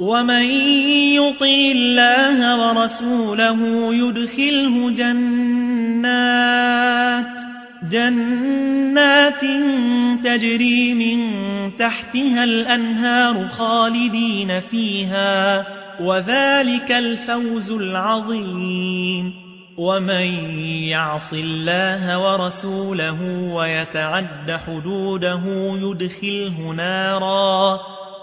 ومن يطع الله ورسوله يدخله جنات جنات تجري من تحتها الأنهار خالدين فيها وذلك الفوز العظيم. ومن يعص الله ورسوله ويتعد حدوده يدخله نارا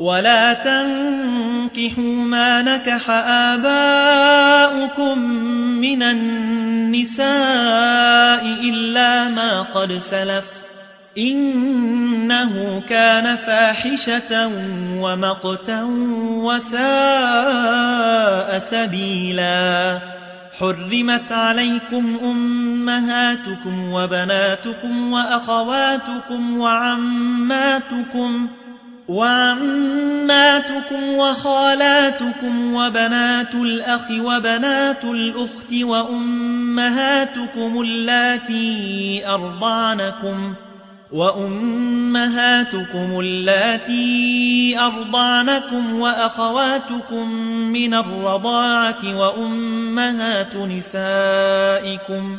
ولا تنكحوا ما نكح آباؤكم من النساء إلا ما قد سلف. إنه كان فاحشة ومقتا وساء سبيلا. حرمت عليكم أمهاتكم وبناتكم وأخواتكم وعماتكم وعماتكم وخالاتكم وبنات الأخ وبنات الأخت وأمهاتكم اللاتي أرضعنكم وأمهاتكم اللاتي أرضعنكم وأخواتكم من الرضاعة وأمهات نسائكم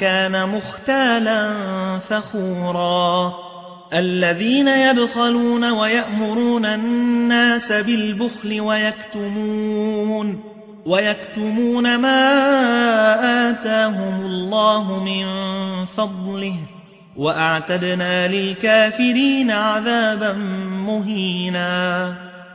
كان مختالا فخورا. الذين يبخلون ويأمرون الناس بالبخل ويكتمون ويكتمون ما آتاهم الله من فضله وأعتدنا للكافرين عذابا مهينا.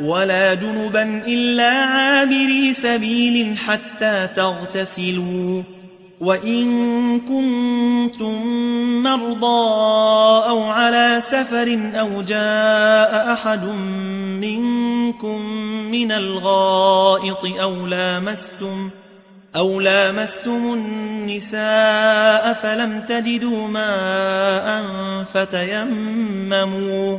ولا جنبا إلا عابري سبيل حتى تغتسلوا. وإن كنتم مرضى أو على سفر أو جاء أحد منكم من الغائط أو لامستم أو لامستم النساء فلم تجدوا ماء فتيمموا.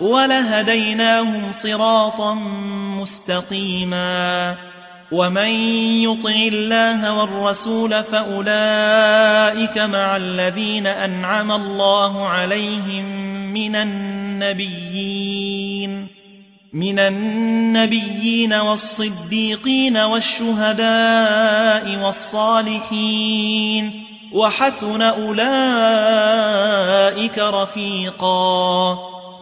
ولهديناهم صراطا مستقيما. ومن يطع الله والرسول فأولئك مع الذين أنعم الله عليهم من النبيين. من النبيين والصديقين والشهداء والصالحين. وحسن أولئك رفيقا.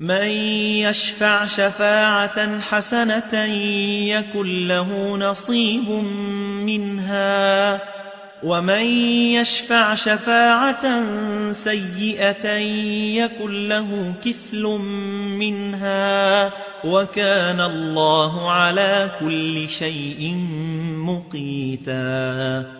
من يشفع شفاعة حسنة يكن له نصيب منها ومن يشفع شفاعة سيئة يكن له كفل منها وكان الله على كل شيء مقيتا.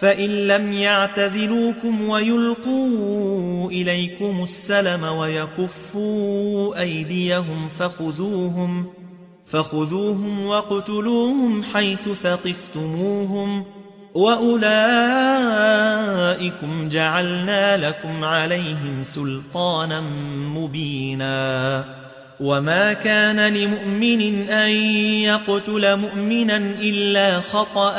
فإن لم يعتزلوكم ويلقوا إليكم السلم ويكفوا أيديهم فخذوهم فخذوهم وقتلوهم حيث ثقفتموهم وأولئكم جعلنا لكم عليهم سلطانا مبينا وما كان لمؤمن أن يقتل مؤمنا إلا خطأ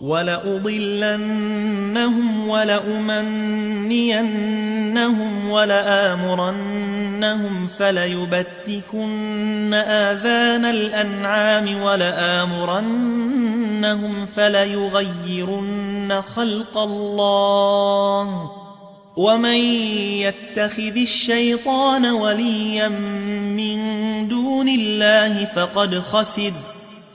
ولأضلنهم ولأمنينهم ولآمرنهم فليبتكن آذان الأنعام ولآمرنهم فليغيرن خلق الله ومن يتخذ الشيطان وليا من دون الله فقد خسر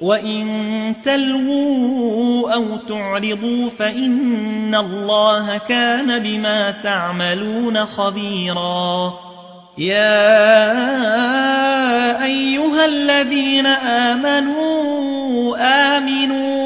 وإن تلووا أو تعرضوا فإن الله كان بما تعملون خبيرا يا أيها الذين آمنوا آمنوا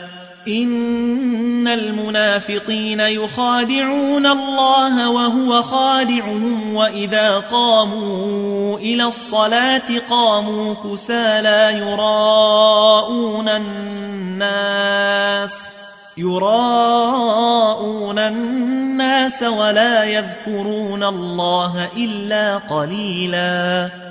إن المنافقين يخادعون الله وهو خادعهم وإذا قاموا إلى الصلاة قاموا كسالى يراءون الناس يراءون الناس ولا يذكرون الله إلا قليلاً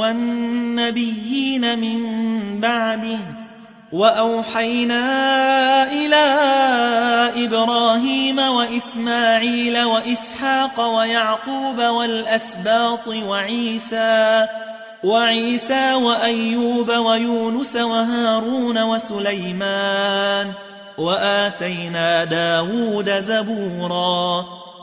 والنبيين من بعده وأوحينا إلى إبراهيم وإسماعيل وإسحاق ويعقوب والأسباط وعيسى وعيسى وأيوب ويونس وهارون وسليمان وآتينا داود زبورا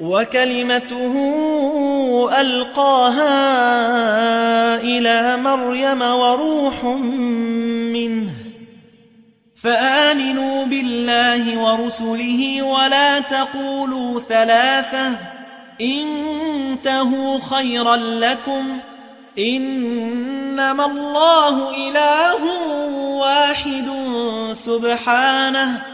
وكلمته ألقاها إلى مريم وروح منه. فآمنوا بالله ورسله ولا تقولوا ثلاثة. انتهوا خيرا لكم. إنما الله إله واحد سبحانه.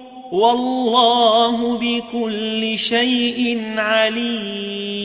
والله بكل شيء عليم.